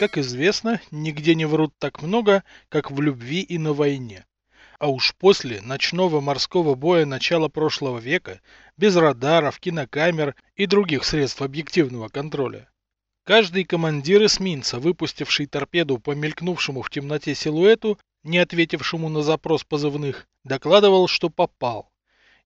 Как известно, нигде не врут так много, как в любви и на войне. А уж после ночного морского боя начала прошлого века, без радаров, кинокамер и других средств объективного контроля. Каждый командир эсминца, выпустивший торпеду по мелькнувшему в темноте силуэту, не ответившему на запрос позывных, докладывал, что попал.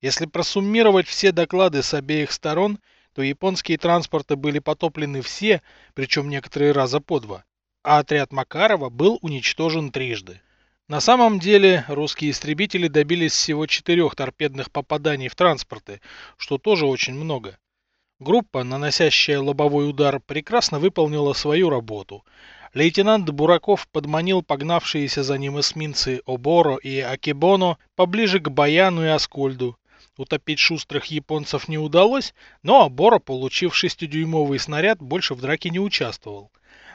Если просуммировать все доклады с обеих сторон, то японские транспорты были потоплены все, причем некоторые раза по два, а отряд Макарова был уничтожен трижды. На самом деле русские истребители добились всего четырех торпедных попаданий в транспорты, что тоже очень много. Группа, наносящая лобовой удар, прекрасно выполнила свою работу. Лейтенант Бураков подманил погнавшиеся за ним эсминцы Оборо и Акебоно поближе к Баяну и Аскольду. Утопить шустрых японцев не удалось, но Оборо, получив шестидюймовый снаряд, больше в драке не участвовал.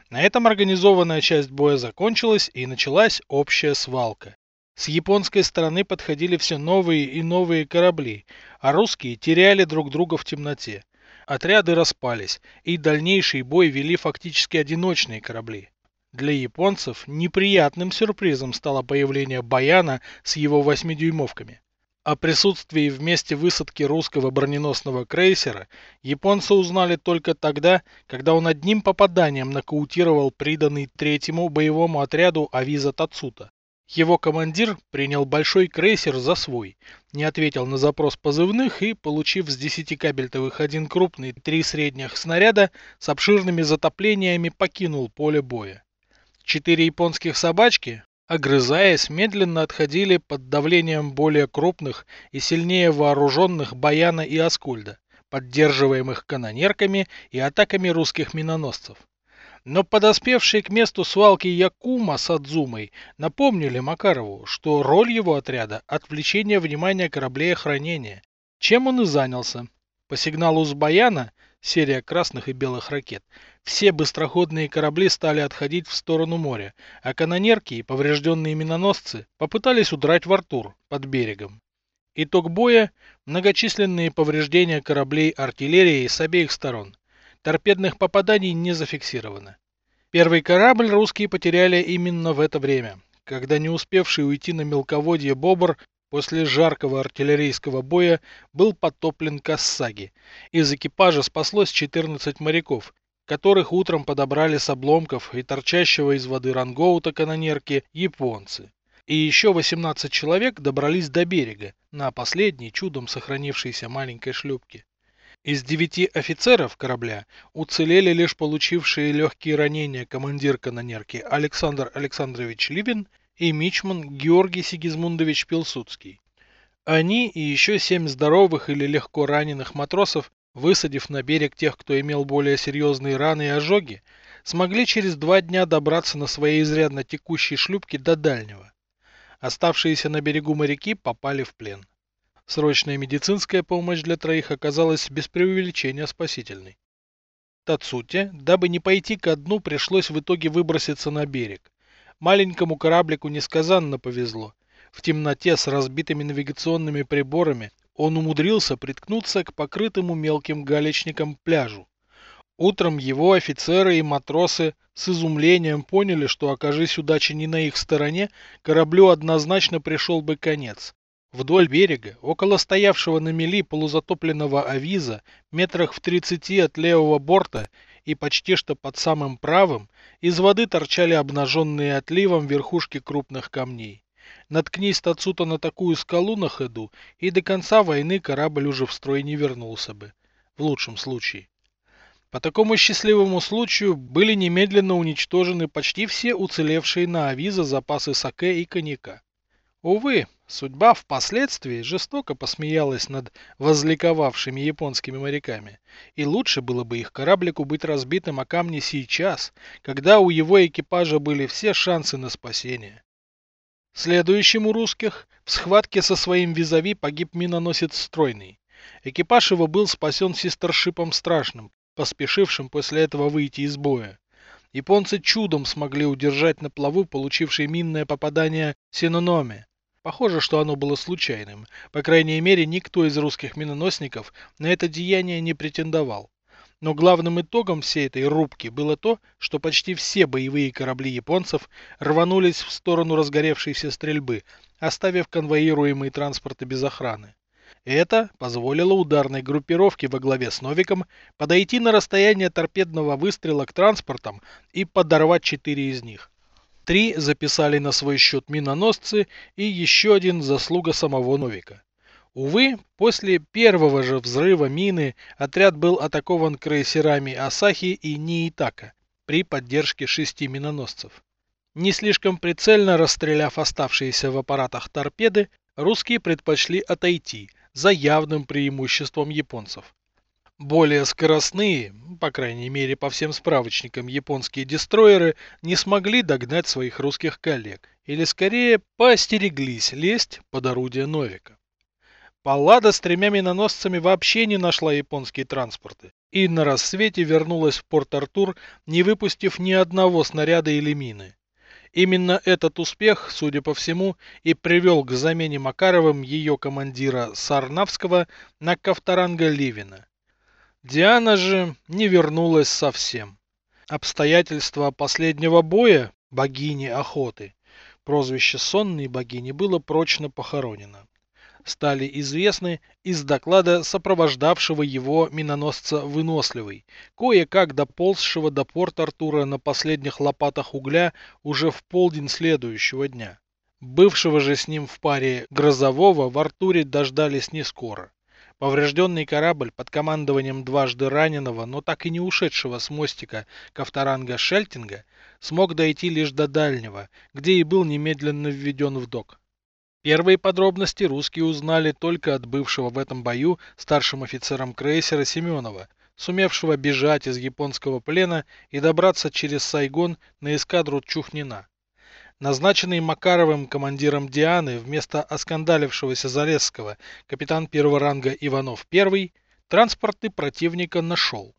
На этом организованная часть боя закончилась и началась общая свалка. С японской стороны подходили все новые и новые корабли, а русские теряли друг друга в темноте. Отряды распались, и дальнейший бой вели фактически одиночные корабли. Для японцев неприятным сюрпризом стало появление Баяна с его восьмидюймовками. О присутствии в месте высадки русского броненосного крейсера японцы узнали только тогда, когда он одним попаданием нокаутировал приданный третьему боевому отряду Авиза Тацута. Его командир принял большой крейсер за свой, не ответил на запрос позывных и, получив с 10 кабельтовых один крупный, три средних снаряда, с обширными затоплениями покинул поле боя. Четыре японских собачки, огрызаясь, медленно отходили под давлением более крупных и сильнее вооруженных Баяна и Аскольда, поддерживаемых канонерками и атаками русских миноносцев. Но подоспевшие к месту свалки Якума с Адзумой напомнили Макарову, что роль его отряда – отвлечение внимания кораблей охранения, чем он и занялся. По сигналу с Баяна, серия красных и белых ракет, все быстроходные корабли стали отходить в сторону моря, а канонерки и поврежденные миноносцы попытались удрать в Артур под берегом. Итог боя – многочисленные повреждения кораблей артиллерии с обеих сторон. Торпедных попаданий не зафиксировано. Первый корабль русские потеряли именно в это время, когда не успевший уйти на мелководье Бобр после жаркого артиллерийского боя был потоплен Кассаги. Из экипажа спаслось 14 моряков, которых утром подобрали с обломков и торчащего из воды рангоута канонерки японцы. И еще 18 человек добрались до берега на последней чудом сохранившейся маленькой шлюпке. Из девяти офицеров корабля уцелели лишь получившие легкие ранения командир канонерки Александр Александрович Ливин и мичман Георгий Сигизмундович Пилсудский. Они и еще семь здоровых или легко раненых матросов высадив на берег тех, кто имел более серьезные раны и ожоги, смогли через два дня добраться на своей изрядно текущей шлюпке до дальнего. Оставшиеся на берегу моряки попали в плен. Срочная медицинская помощь для троих оказалась без преувеличения спасительной. Тацуте, дабы не пойти ко дну, пришлось в итоге выброситься на берег. Маленькому кораблику несказанно повезло. В темноте с разбитыми навигационными приборами он умудрился приткнуться к покрытому мелким галечником пляжу. Утром его офицеры и матросы с изумлением поняли, что, окажись удача не на их стороне, кораблю однозначно пришел бы конец. Вдоль берега, около стоявшего на мели полузатопленного авиза, метрах в тридцати от левого борта и почти что под самым правым, из воды торчали обнаженные отливом верхушки крупных камней. Наткнись Тацута на такую скалу на ходу, и до конца войны корабль уже в строй не вернулся бы. В лучшем случае. По такому счастливому случаю были немедленно уничтожены почти все уцелевшие на Авиза запасы саке и коньяка. Увы, судьба впоследствии жестоко посмеялась над возликовавшими японскими моряками, и лучше было бы их кораблику быть разбитым о камни сейчас, когда у его экипажа были все шансы на спасение. Следующим у русских в схватке со своим визави погиб миноносец Стройный. Экипаж его был спасен систершипом Страшным, поспешившим после этого выйти из боя. Японцы чудом смогли удержать на плаву получивший минное попадание Синономе. Похоже, что оно было случайным. По крайней мере, никто из русских миноносников на это деяние не претендовал. Но главным итогом всей этой рубки было то, что почти все боевые корабли японцев рванулись в сторону разгоревшейся стрельбы, оставив конвоируемые транспорты без охраны. Это позволило ударной группировке во главе с Новиком подойти на расстояние торпедного выстрела к транспортам и подорвать четыре из них. Три записали на свой счет миноносцы и еще один заслуга самого Новика. Увы, после первого же взрыва мины отряд был атакован крейсерами Асахи и Ниитака при поддержке шести миноносцев. Не слишком прицельно расстреляв оставшиеся в аппаратах торпеды, русские предпочли отойти за явным преимуществом японцев. Более скоростные, по крайней мере по всем справочникам, японские дестройеры не смогли догнать своих русских коллег, или скорее поостереглись лезть под орудие Новика. Паллада с тремя миноносцами вообще не нашла японские транспорты и на рассвете вернулась в Порт-Артур, не выпустив ни одного снаряда или мины. Именно этот успех, судя по всему, и привел к замене Макаровым ее командира Сарнавского на Ковторанга Ливина. Диана же не вернулась совсем. Обстоятельства последнего боя, богини охоты, прозвище сонной богини было прочно похоронено стали известны из доклада сопровождавшего его миноносца «Выносливый», кое-как доползшего до порт Артура на последних лопатах угля уже в полдень следующего дня. Бывшего же с ним в паре «Грозового» в Артуре дождались не скоро. Поврежденный корабль под командованием дважды раненого, но так и не ушедшего с мостика Ковторанга Шельтинга смог дойти лишь до дальнего, где и был немедленно введен в док. Первые подробности русские узнали только от бывшего в этом бою старшим офицером крейсера Семенова, сумевшего бежать из японского плена и добраться через Сайгон на эскадру Чухнина. Назначенный Макаровым командиром Дианы вместо оскандалившегося Залесского капитан первого ранга Иванов I транспорты противника нашел.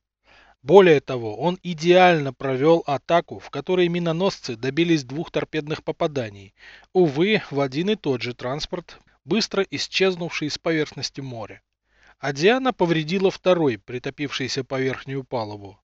Более того, он идеально провел атаку, в которой миноносцы добились двух торпедных попаданий, увы, в один и тот же транспорт, быстро исчезнувший с поверхности моря. А Диана повредила второй, притопившийся по верхнюю палубу.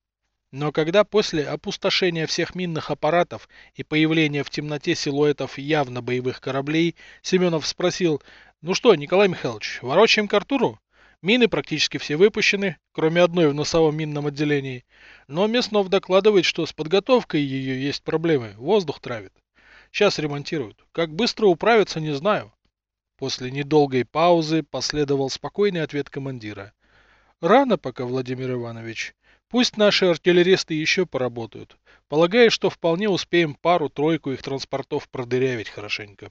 Но когда после опустошения всех минных аппаратов и появления в темноте силуэтов явно боевых кораблей, Семенов спросил, «Ну что, Николай Михайлович, ворочаем к Артуру?» Мины практически все выпущены, кроме одной в носовом минном отделении. Но Мяснов докладывает, что с подготовкой ее есть проблемы, воздух травит. Сейчас ремонтируют. Как быстро управятся, не знаю. После недолгой паузы последовал спокойный ответ командира. Рано пока, Владимир Иванович. Пусть наши артиллеристы еще поработают. Полагаю, что вполне успеем пару-тройку их транспортов продырявить хорошенько.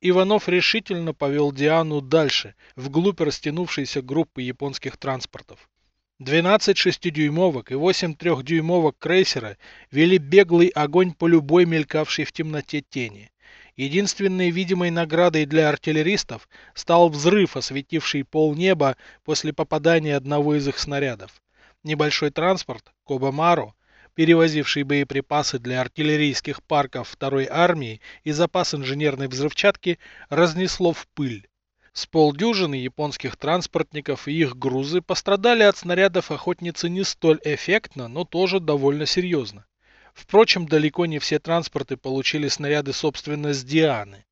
Иванов решительно повел Диану дальше, вглубь растянувшейся группы японских транспортов. 12 шестидюймовок и 8 трехдюймовок крейсера вели беглый огонь по любой мелькавшей в темноте тени. Единственной видимой наградой для артиллеристов стал взрыв, осветивший полнеба после попадания одного из их снарядов. Небольшой транспорт, Кобамару, перевозивший боеприпасы для артиллерийских парков второй армии и запас инженерной взрывчатки, разнесло в пыль. С полдюжины японских транспортников и их грузы пострадали от снарядов охотницы не столь эффектно, но тоже довольно серьезно. Впрочем, далеко не все транспорты получили снаряды собственно с Дианы.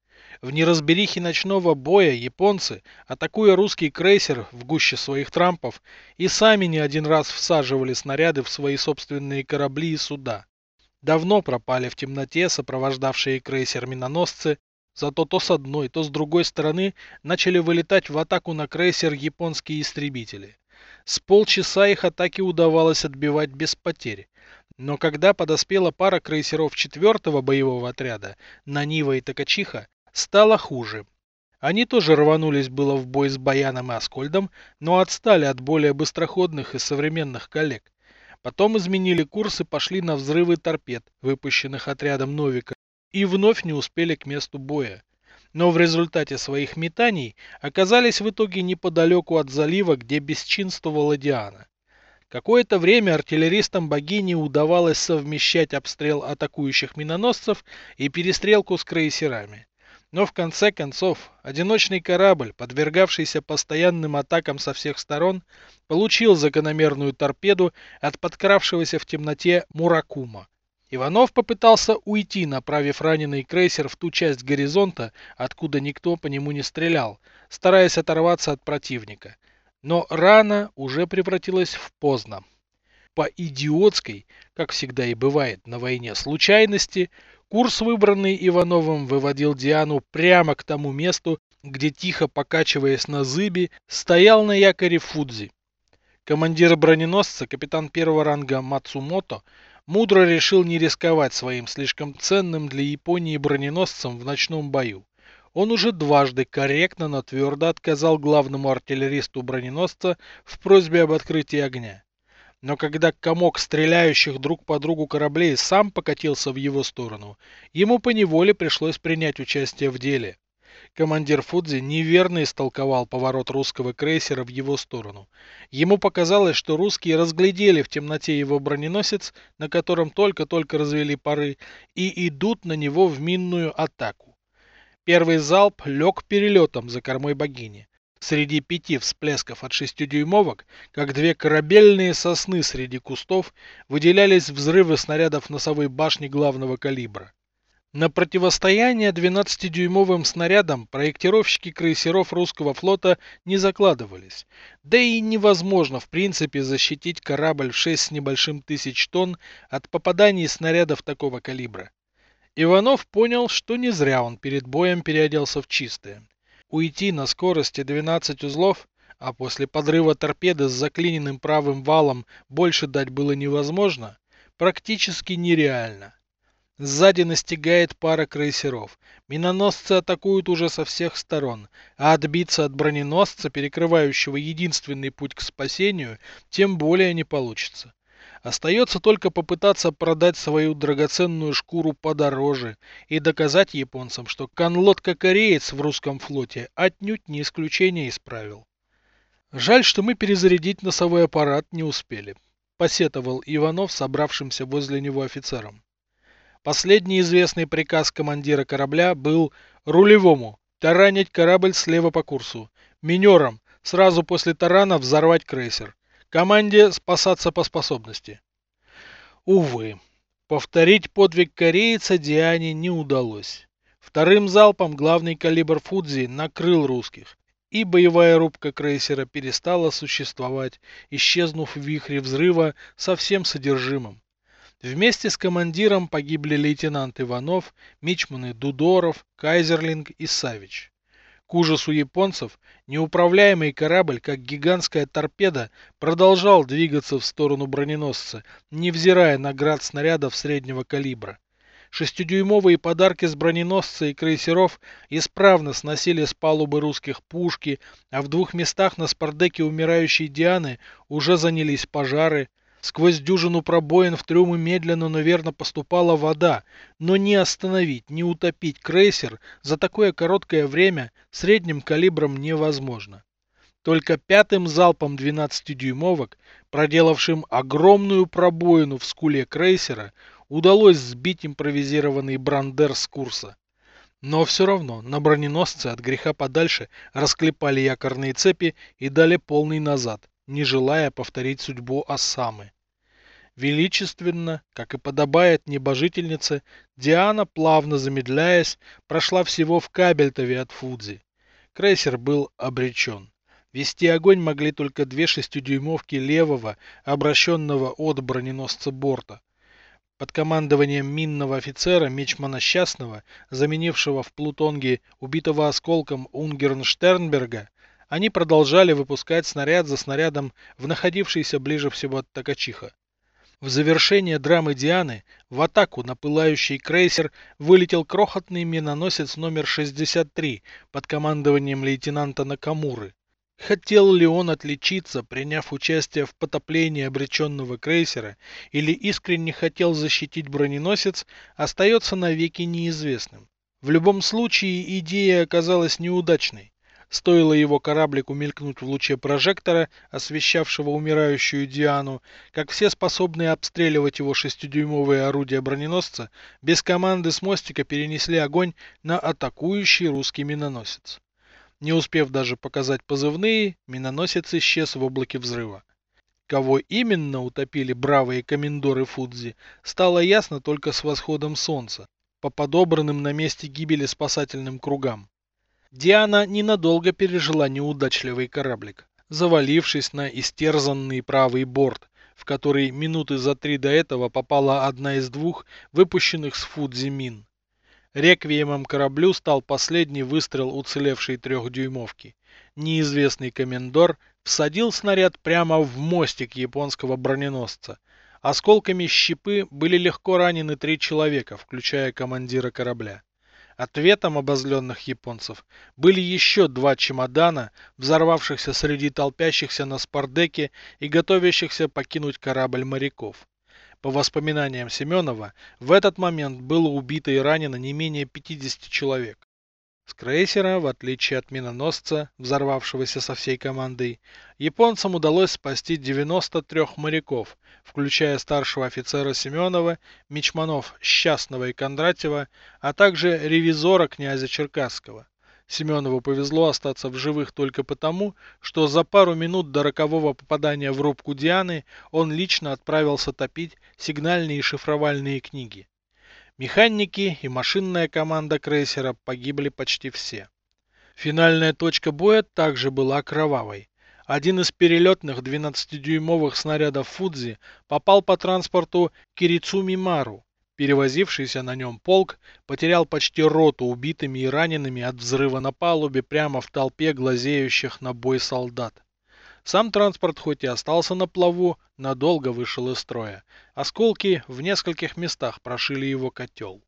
В неразберихе ночного боя японцы, атакуя русский крейсер в гуще своих трампов, и сами не один раз всаживали снаряды в свои собственные корабли и суда. Давно пропали в темноте сопровождавшие крейсер миноносцы, зато то с одной, то с другой стороны начали вылетать в атаку на крейсер японские истребители. С полчаса их атаки удавалось отбивать без потерь. Но когда подоспела пара крейсеров четвертого боевого отряда, Нанива и Токачиха, стало хуже. Они тоже рванулись было в бой с Баяном и Аскольдом, но отстали от более быстроходных и современных коллег. Потом изменили курс и пошли на взрывы торпед, выпущенных отрядом Новика, и вновь не успели к месту боя. Но в результате своих метаний оказались в итоге неподалеку от залива, где бесчинствовала Диана. Какое-то время артиллеристам богини удавалось совмещать обстрел атакующих миноносцев и перестрелку с крейсерами. Но в конце концов, одиночный корабль, подвергавшийся постоянным атакам со всех сторон, получил закономерную торпеду от подкравшегося в темноте Муракума. Иванов попытался уйти, направив раненый крейсер в ту часть горизонта, откуда никто по нему не стрелял, стараясь оторваться от противника. Но рана уже превратилась в поздно. По идиотской, как всегда и бывает на войне, случайности, Курс, выбранный Ивановым, выводил Диану прямо к тому месту, где, тихо покачиваясь на зыбе, стоял на якоре Фудзи. Командир броненосца, капитан первого ранга Мацумото, мудро решил не рисковать своим слишком ценным для Японии броненосцем в ночном бою. Он уже дважды корректно, но твердо отказал главному артиллеристу броненосца в просьбе об открытии огня. Но когда комок стреляющих друг по другу кораблей сам покатился в его сторону, ему поневоле пришлось принять участие в деле. Командир Фудзи неверно истолковал поворот русского крейсера в его сторону. Ему показалось, что русские разглядели в темноте его броненосец, на котором только-только развели пары, и идут на него в минную атаку. Первый залп лег перелетом за кормой богини. Среди пяти всплесков от шестидюймовок, как две корабельные сосны среди кустов, выделялись взрывы снарядов носовой башни главного калибра. На противостояние 12-дюймовым снарядам проектировщики крейсеров русского флота не закладывались. Да и невозможно в принципе защитить корабль в 6 с небольшим тысяч тонн от попаданий снарядов такого калибра. Иванов понял, что не зря он перед боем переоделся в чистое. Уйти на скорости 12 узлов, а после подрыва торпеды с заклиненным правым валом больше дать было невозможно, практически нереально. Сзади настигает пара крейсеров. Миноносцы атакуют уже со всех сторон, а отбиться от броненосца, перекрывающего единственный путь к спасению, тем более не получится. Остается только попытаться продать свою драгоценную шкуру подороже и доказать японцам, что конлодка-кореец в русском флоте отнюдь не исключение из правил. Жаль, что мы перезарядить носовой аппарат не успели, посетовал Иванов собравшимся возле него офицерам. Последний известный приказ командира корабля был рулевому таранить корабль слева по курсу, минерам сразу после тарана взорвать крейсер. Команде спасаться по способности. Увы, повторить подвиг корейца Диане не удалось. Вторым залпом главный калибр Фудзи накрыл русских, и боевая рубка крейсера перестала существовать, исчезнув в вихре взрыва со всем содержимым. Вместе с командиром погибли лейтенант Иванов, мичманы Дудоров, Кайзерлинг и Савич. К ужасу японцев, неуправляемый корабль, как гигантская торпеда, продолжал двигаться в сторону броненосца, невзирая на град снарядов среднего калибра. Шестидюймовые подарки с броненосца и крейсеров исправно сносили с палубы русских пушки, а в двух местах на спардеке умирающей Дианы уже занялись пожары, Сквозь дюжину пробоин в трюмы медленно, но верно поступала вода, но не остановить, не утопить крейсер за такое короткое время средним калибром невозможно. Только пятым залпом 12-дюймовок, проделавшим огромную пробоину в скуле крейсера, удалось сбить импровизированный брандер с курса. Но все равно на броненосце от греха подальше расклепали якорные цепи и дали полный назад, не желая повторить судьбу Осамы. Величественно, как и подобает небожительнице, Диана, плавно замедляясь, прошла всего в кабельтове от Фудзи. Крейсер был обречен. Вести огонь могли только две шестидюймовки левого, обращенного от броненосца борта. Под командованием минного офицера Мичмана Счастного, заменившего в Плутонге убитого осколком Унгернштернберга, они продолжали выпускать снаряд за снарядом в находившийся ближе всего от Токачиха. В завершение драмы Дианы в атаку на пылающий крейсер вылетел крохотный миноносец номер 63 под командованием лейтенанта Накамуры. Хотел ли он отличиться, приняв участие в потоплении обреченного крейсера, или искренне хотел защитить броненосец, остается навеки неизвестным. В любом случае идея оказалась неудачной. Стоило его кораблику мелькнуть в луче прожектора, освещавшего умирающую Диану, как все способные обстреливать его шестидюймовые орудия броненосца без команды с мостика перенесли огонь на атакующий русский миноносец. Не успев даже показать позывные, миноносец исчез в облаке взрыва. Кого именно утопили бравые комендоры Фудзи, стало ясно только с восходом солнца, по подобранным на месте гибели спасательным кругам. Диана ненадолго пережила неудачливый кораблик, завалившись на истерзанный правый борт, в который минуты за три до этого попала одна из двух выпущенных с Фудзи мин. Реквиемом кораблю стал последний выстрел уцелевшей трехдюймовки. Неизвестный комендор всадил снаряд прямо в мостик японского броненосца. Осколками щепы были легко ранены три человека, включая командира корабля. Ответом обозленных японцев были еще два чемодана, взорвавшихся среди толпящихся на спардеке и готовящихся покинуть корабль моряков. По воспоминаниям Семенова, в этот момент было убито и ранено не менее 50 человек. С крейсера, в отличие от миноносца, взорвавшегося со всей командой, японцам удалось спасти 93 моряков, включая старшего офицера Семенова, мичманов Счастного и Кондратьева, а также ревизора князя Черкасского. Семенову повезло остаться в живых только потому, что за пару минут до рокового попадания в рубку Дианы он лично отправился топить сигнальные и шифровальные книги. Механики и машинная команда крейсера погибли почти все. Финальная точка боя также была кровавой. Один из перелетных 12-дюймовых снарядов Фудзи попал по транспорту Кирицуми Мару. Перевозившийся на нем полк потерял почти роту убитыми и ранеными от взрыва на палубе прямо в толпе глазеющих на бой солдат. Сам транспорт хоть и остался на плаву, надолго вышел из строя. Осколки в нескольких местах прошили его котел.